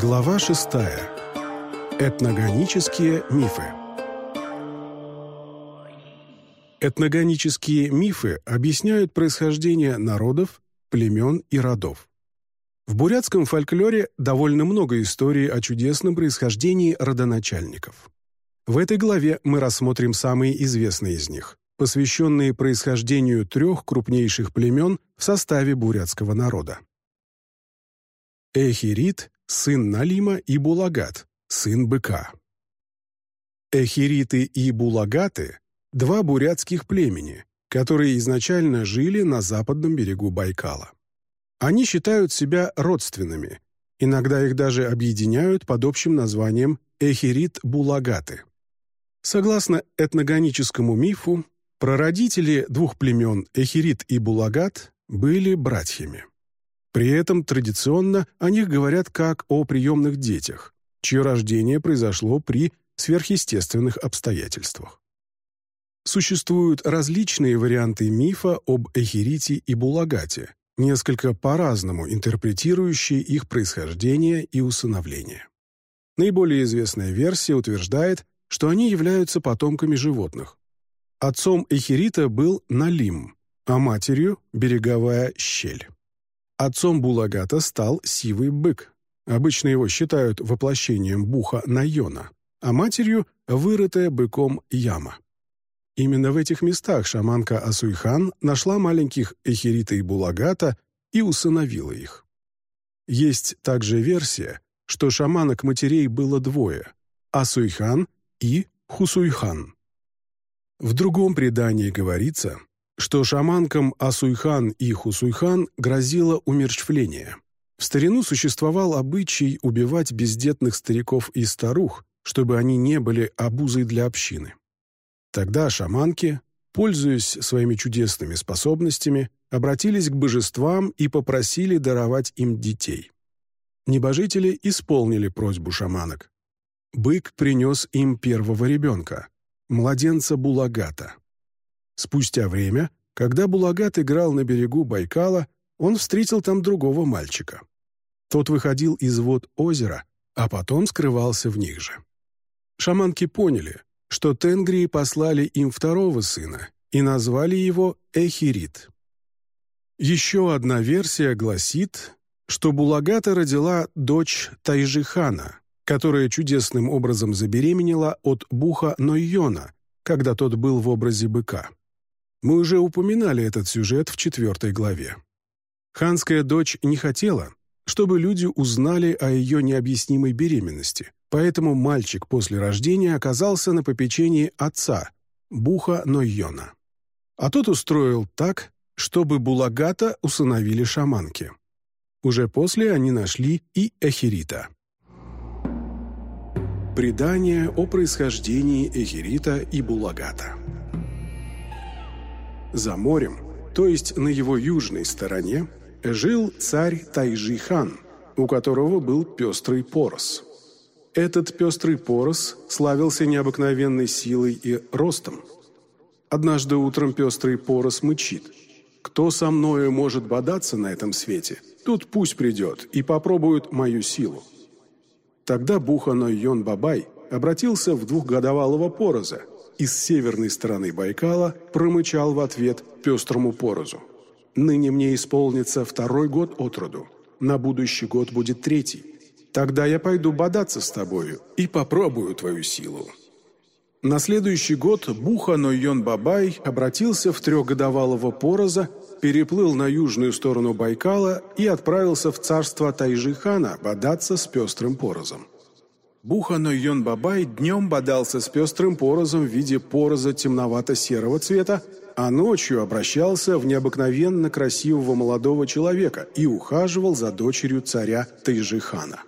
Глава 6. Этногонические мифы. Этногонические мифы объясняют происхождение народов, племен и родов. В бурятском фольклоре довольно много историй о чудесном происхождении родоначальников. В этой главе мы рассмотрим самые известные из них, посвященные происхождению трех крупнейших племен в составе бурятского народа. Эхирит, сын Налима и Булагат, сын быка. Эхириты и Булагаты – два бурятских племени, которые изначально жили на западном берегу Байкала. Они считают себя родственными, иногда их даже объединяют под общим названием Эхирит-Булагаты. Согласно этногоническому мифу, прародители двух племен Эхирит и Булагат были братьями. При этом традиционно о них говорят как о приемных детях, чье рождение произошло при сверхъестественных обстоятельствах. Существуют различные варианты мифа об Эхирите и Булагате, несколько по-разному интерпретирующие их происхождение и усыновление. Наиболее известная версия утверждает, что они являются потомками животных. Отцом Эхирита был Налим, а матерью – береговая щель. Отцом Булагата стал сивый бык. Обычно его считают воплощением буха Найона, а матерью – вырытая быком яма. Именно в этих местах шаманка Асуйхан нашла маленьких Эхирита и Булагата и усыновила их. Есть также версия, что шаманок матерей было двое – Асуйхан и Хусуйхан. В другом предании говорится, что шаманкам Асуйхан и Хусуйхан грозило умерщвление. В старину существовал обычай убивать бездетных стариков и старух, чтобы они не были обузой для общины. Тогда шаманки, пользуясь своими чудесными способностями, обратились к божествам и попросили даровать им детей. Небожители исполнили просьбу шаманок. Бык принес им первого ребенка, младенца Булагата. Спустя время, когда Булагат играл на берегу Байкала, он встретил там другого мальчика. Тот выходил из вод озера, а потом скрывался в них же. Шаманки поняли, что тенгрии послали им второго сына и назвали его Эхирит. Еще одна версия гласит, что Булагата родила дочь Тайжихана, которая чудесным образом забеременела от Буха Нойона, когда тот был в образе быка. Мы уже упоминали этот сюжет в четвертой главе. Ханская дочь не хотела, чтобы люди узнали о ее необъяснимой беременности, поэтому мальчик после рождения оказался на попечении отца, Буха Нойона. А тот устроил так, чтобы Булагата усыновили шаманки. Уже после они нашли и Эхирита. Предание о происхождении Эхирита и Булагата за морем, то есть на его южной стороне, жил царь Тайжи-хан, у которого был пестрый порос. Этот пестрый порос славился необыкновенной силой и ростом. Однажды утром пестрый порос мычит. «Кто со мною может бодаться на этом свете, тут пусть придет и попробует мою силу». Тогда Буханой Йон Бабай обратился в двухгодовалого пороза, из северной стороны Байкала промычал в ответ пестрому порозу. «Ныне мне исполнится второй год от роду. На будущий год будет третий. Тогда я пойду бодаться с тобою и попробую твою силу». На следующий год Буха Нойон Бабай обратился в трехгодовалого пороза, переплыл на южную сторону Байкала и отправился в царство Тайжихана бодаться с пестрым порозом. Бухано Йон Бабай днем бодался с пестрым порозом в виде пороза темновато-серого цвета, а ночью обращался в необыкновенно красивого молодого человека и ухаживал за дочерью царя Тайжихана.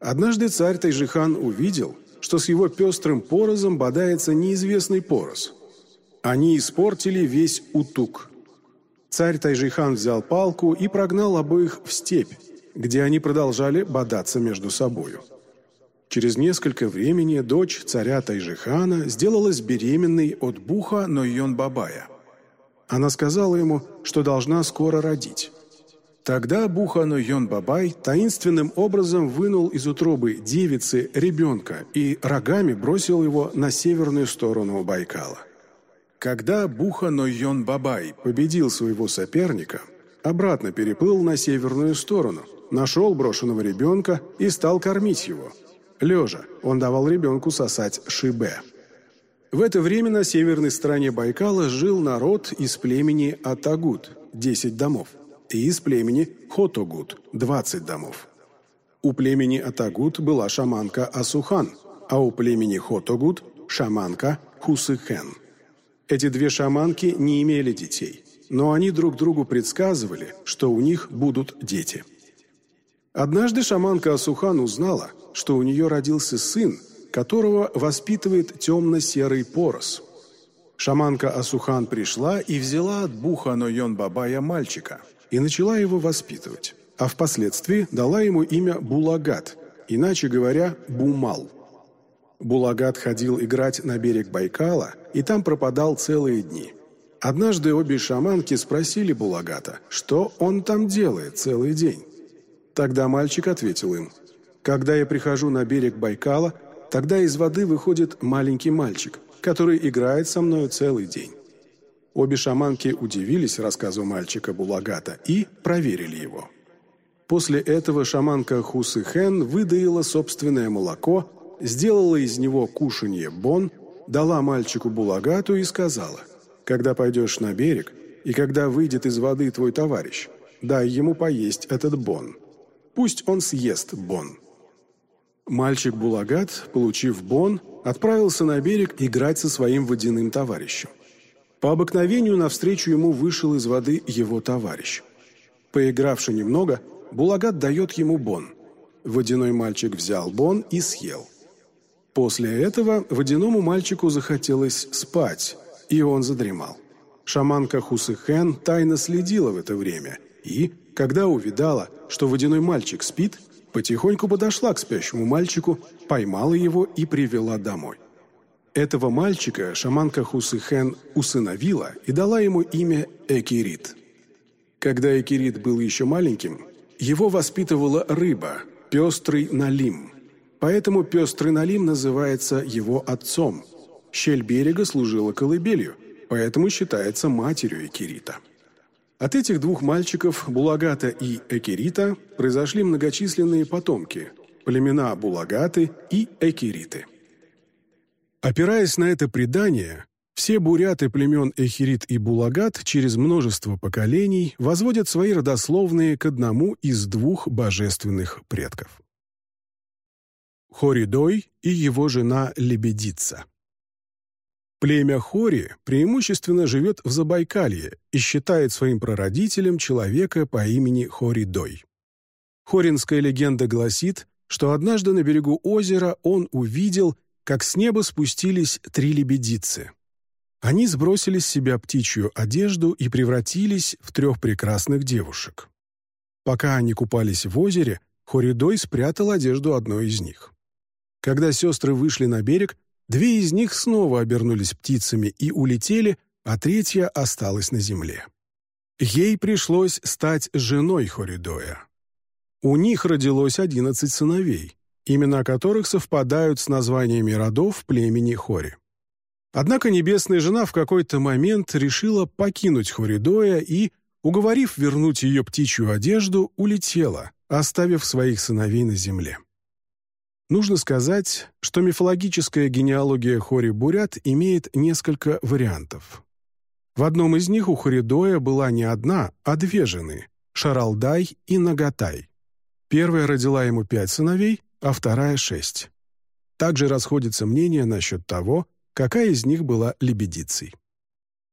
Однажды царь Тайжихан увидел, что с его пестрым порозом бодается неизвестный порос. Они испортили весь утук. Царь Тайжихан взял палку и прогнал обоих в степь, где они продолжали бодаться между собою. Через несколько времени дочь царя Тайжихана сделалась беременной от Буха Нойон Бабая. Она сказала ему, что должна скоро родить. Тогда Бухано Йон Бабай таинственным образом вынул из утробы девицы ребенка и рогами бросил его на северную сторону Байкала. Когда Бухано Йон Бабай победил своего соперника, обратно переплыл на северную сторону, нашел брошенного ребенка и стал кормить его. Лежа, он давал ребенку сосать шибе. В это время на северной стороне Байкала жил народ из племени Атагут, 10 домов и из племени Хотогут – 20 домов. У племени Атагут была шаманка Асухан, а у племени Хотогут – шаманка Хусыхен. Эти две шаманки не имели детей, но они друг другу предсказывали, что у них будут дети. Однажды шаманка Асухан узнала, что у нее родился сын, которого воспитывает темно-серый порос. Шаманка Асухан пришла и взяла от Буха Нойон Бабая мальчика – и начала его воспитывать, а впоследствии дала ему имя Булагат, иначе говоря, Бумал. Булагат ходил играть на берег Байкала и там пропадал целые дни. Однажды обе шаманки спросили Булагата, что он там делает целый день. Тогда мальчик ответил им, «Когда я прихожу на берег Байкала, тогда из воды выходит маленький мальчик, который играет со мной целый день. Обе шаманки удивились рассказу мальчика Булагата и проверили его. После этого шаманка Хусыхэн выдаила собственное молоко, сделала из него кушанье бон, дала мальчику Булагату и сказала, «Когда пойдешь на берег, и когда выйдет из воды твой товарищ, дай ему поесть этот бон. Пусть он съест бон». Мальчик Булагат, получив бон, отправился на берег играть со своим водяным товарищем. По обыкновению навстречу ему вышел из воды его товарищ. Поигравши немного, Булагат дает ему бон. Водяной мальчик взял бон и съел. После этого водяному мальчику захотелось спать, и он задремал. Шаманка Хусыхэн тайно следила в это время и, когда увидала, что водяной мальчик спит, потихоньку подошла к спящему мальчику, поймала его и привела домой. Этого мальчика шаманка Хусыхэн усыновила и дала ему имя Экирит. Когда Экирит был еще маленьким, его воспитывала рыба, пестрый налим. Поэтому пестрый налим называется его отцом. Щель берега служила колыбелью, поэтому считается матерью Экирита. От этих двух мальчиков, Булагата и Экирита, произошли многочисленные потомки – племена Булагаты и Экириты – Опираясь на это предание, все буряты племен Эхирит и Булагат через множество поколений возводят свои родословные к одному из двух божественных предков. Хоридой и его жена Лебедица Племя Хори преимущественно живет в Забайкалье и считает своим прародителем человека по имени Хоридой. Хоринская легенда гласит, что однажды на берегу озера он увидел как с неба спустились три лебедицы. Они сбросили с себя птичью одежду и превратились в трех прекрасных девушек. Пока они купались в озере, Хоридой спрятал одежду одной из них. Когда сестры вышли на берег, две из них снова обернулись птицами и улетели, а третья осталась на земле. Ей пришлось стать женой Хоридоя. У них родилось одиннадцать сыновей, имена которых совпадают с названиями родов племени Хори. Однако небесная жена в какой-то момент решила покинуть Хоридоя и, уговорив вернуть ее птичью одежду, улетела, оставив своих сыновей на земле. Нужно сказать, что мифологическая генеалогия Хори-Бурят имеет несколько вариантов. В одном из них у Хоридоя была не одна, а две жены – Шаралдай и Нагатай. Первая родила ему пять сыновей, а вторая — шесть. Также расходятся мнения насчет того, какая из них была лебедицей.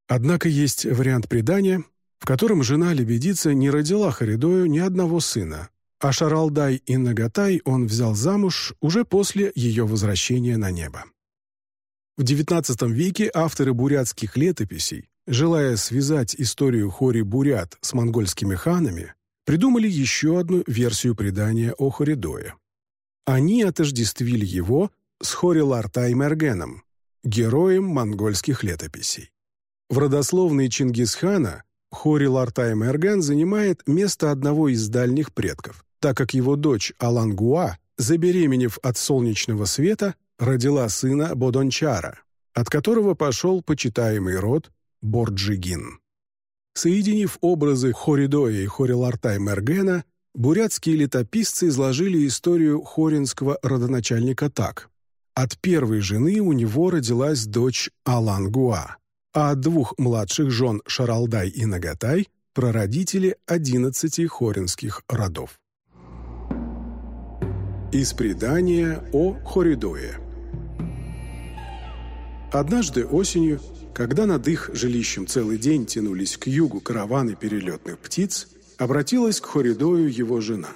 Однако есть вариант предания, в котором жена лебедицы не родила Харидою ни одного сына, а Шаралдай и Нагатай он взял замуж уже после ее возвращения на небо. В XIX веке авторы бурятских летописей, желая связать историю Хори-Бурят с монгольскими ханами, придумали еще одну версию предания о Хоридое. Они отождествили его с Хорилартаймергеном, героем монгольских летописей. В родословной Чингисхана Хори Лартай Мерген занимает место одного из дальних предков, так как его дочь Алангуа, забеременев от солнечного света, родила сына Бодончара, от которого пошел почитаемый род Борджигин. Соединив образы Хоридоя и Хорилартай Мергена, бурятские летописцы изложили историю хоринского родоначальника так. От первой жены у него родилась дочь Алангуа, а от двух младших жен Шаралдай и Нагатай – прародители одиннадцати хоринских родов. Из предания о Хоридое Однажды осенью когда над их жилищем целый день тянулись к югу караваны перелетных птиц, обратилась к Хоридою его жена.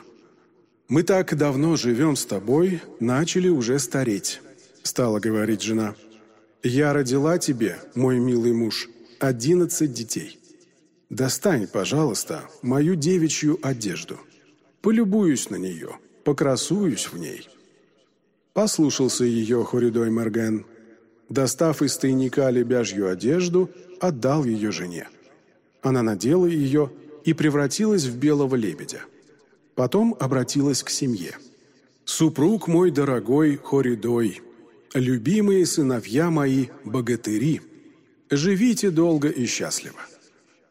«Мы так давно живем с тобой, начали уже стареть», — стала говорить жена. «Я родила тебе, мой милый муж, одиннадцать детей. Достань, пожалуйста, мою девичью одежду. Полюбуюсь на нее, покрасуюсь в ней». Послушался ее Хоридой Мерген, достав из тайника лебяжью одежду, отдал ее жене. Она надела ее и превратилась в белого лебедя. Потом обратилась к семье. «Супруг мой дорогой Хоридой, любимые сыновья мои богатыри, живите долго и счастливо.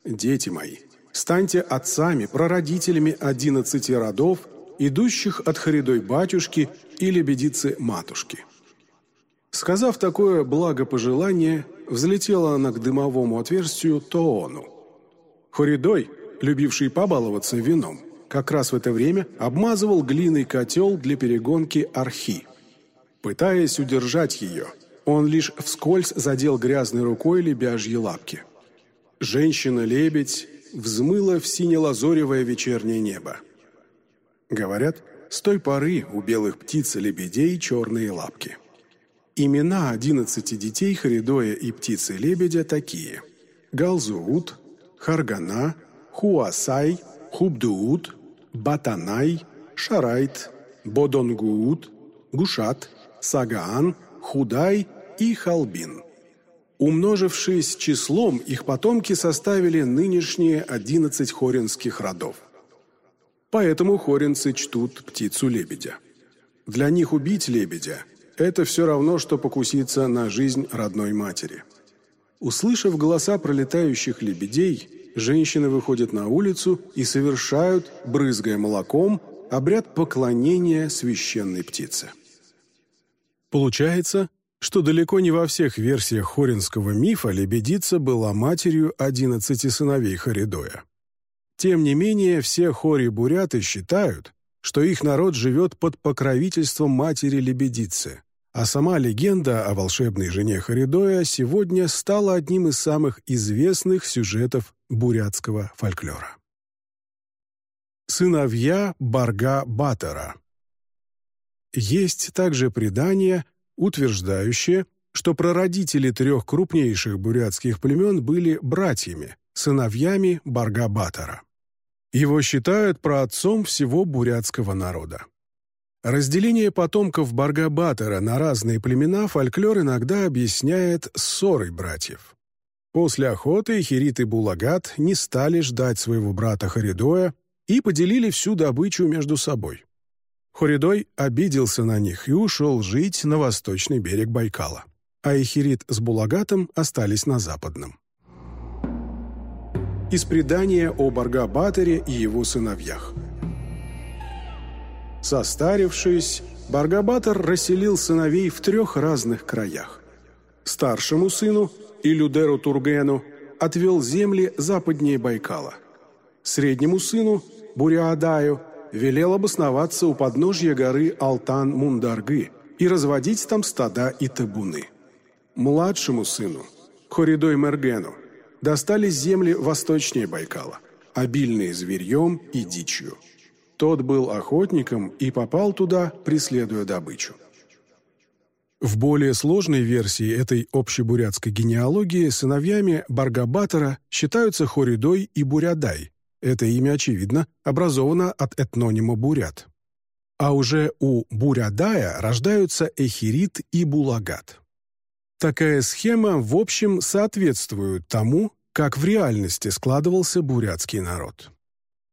Дети мои, станьте отцами, прародителями одиннадцати родов, идущих от Хоридой батюшки и лебедицы матушки. Сказав такое благопожелание, взлетела она к дымовому отверстию Тоону. Хоридой, любивший побаловаться вином, как раз в это время обмазывал глиной котел для перегонки архи. Пытаясь удержать ее, он лишь вскользь задел грязной рукой лебяжьи лапки. Женщина-лебедь взмыла в сине-лазоревое вечернее небо. Говорят, с той поры у белых птиц лебедей черные лапки. Имена одиннадцати детей Харидоя и птицы-лебедя такие. Галзуут, Харгана, Хуасай, Хубдуут, Батанай, Шарайт, Бодонгуут, Гушат, Сагаан, Худай и Халбин. Умножившись числом, их потомки составили нынешние одиннадцать хоринских родов. Поэтому хоринцы чтут птицу-лебедя. Для них убить лебедя – это все равно, что покуситься на жизнь родной матери. Услышав голоса пролетающих лебедей, женщины выходят на улицу и совершают, брызгая молоком, обряд поклонения священной птице. Получается, что далеко не во всех версиях хоринского мифа лебедица была матерью одиннадцати сыновей Харидоя. Тем не менее, все хори-буряты считают, что их народ живет под покровительством матери-лебедицы, а сама легенда о волшебной жене Харидоя сегодня стала одним из самых известных сюжетов бурятского фольклора. Сыновья Барга Батора Есть также предание, утверждающее, что прародители трех крупнейших бурятских племен были братьями, сыновьями Барга Батора. Его считают праотцом всего бурятского народа. Разделение потомков Баргабатора на разные племена фольклор иногда объясняет ссорой братьев. После охоты Хирит и Булагат не стали ждать своего брата Харидоя и поделили всю добычу между собой. Хоридой обиделся на них и ушел жить на восточный берег Байкала, а Ихирит с Булагатом остались на западном. Из предания о Баргабаторе и его сыновьях – Состарившись, Баргабатор расселил сыновей в трех разных краях. Старшему сыну, Илюдеру Тургену, отвел земли западнее Байкала. Среднему сыну, Буриадаю, велел обосноваться у подножья горы Алтан-Мундаргы и разводить там стада и табуны. Младшему сыну, Хоридой Мергену, достались земли восточнее Байкала, обильные зверьем и дичью. Тот был охотником и попал туда, преследуя добычу. В более сложной версии этой общебурятской генеалогии сыновьями Баргабатора считаются Хоридой и Бурядай. Это имя, очевидно, образовано от этнонима «бурят». А уже у Бурядая рождаются Эхирит и Булагат. Такая схема, в общем, соответствует тому, как в реальности складывался бурятский народ.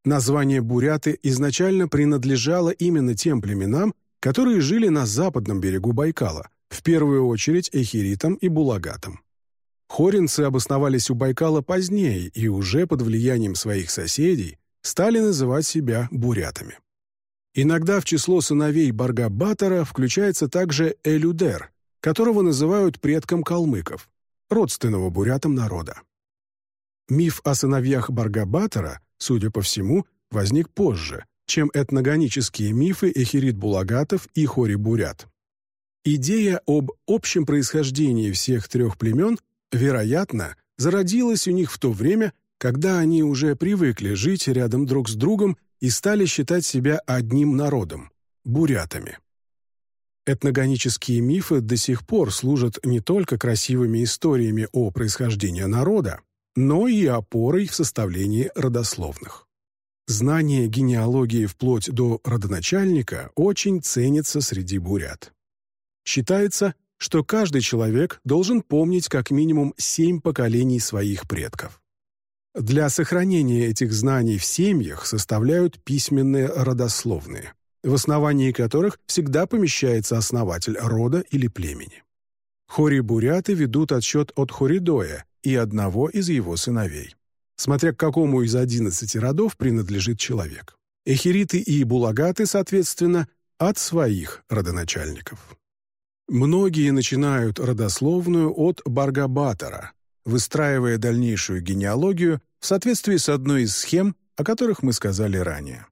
Название буряты изначально принадлежало именно тем племенам, которые жили на западном берегу Байкала, в первую очередь эхиритам и булагатам. Хоринцы обосновались у Байкала позднее и уже под влиянием своих соседей стали называть себя бурятами. Иногда в число сыновей Баргабатора включается также Элюдер, которого называют предком калмыков, родственного бурятам народа. Миф о сыновьях Баргабатора, судя по всему, возник позже, чем этногонические мифы эхирит-булагатов и хори-бурят. Идея об общем происхождении всех трех племен, вероятно, зародилась у них в то время, когда они уже привыкли жить рядом друг с другом и стали считать себя одним народом – бурятами. Этногонические мифы до сих пор служат не только красивыми историями о происхождении народа, но и опорой в составлении родословных. Знание генеалогии вплоть до родоначальника очень ценится среди бурят. Считается, что каждый человек должен помнить как минимум семь поколений своих предков. Для сохранения этих знаний в семьях составляют письменные родословные, в основании которых всегда помещается основатель рода или племени. Хори-буряты ведут отсчет от Хоридоя и одного из его сыновей, смотря к какому из одиннадцати родов принадлежит человек. Эхириты и булагаты, соответственно, от своих родоначальников. Многие начинают родословную от Баргабатора, выстраивая дальнейшую генеалогию в соответствии с одной из схем, о которых мы сказали ранее.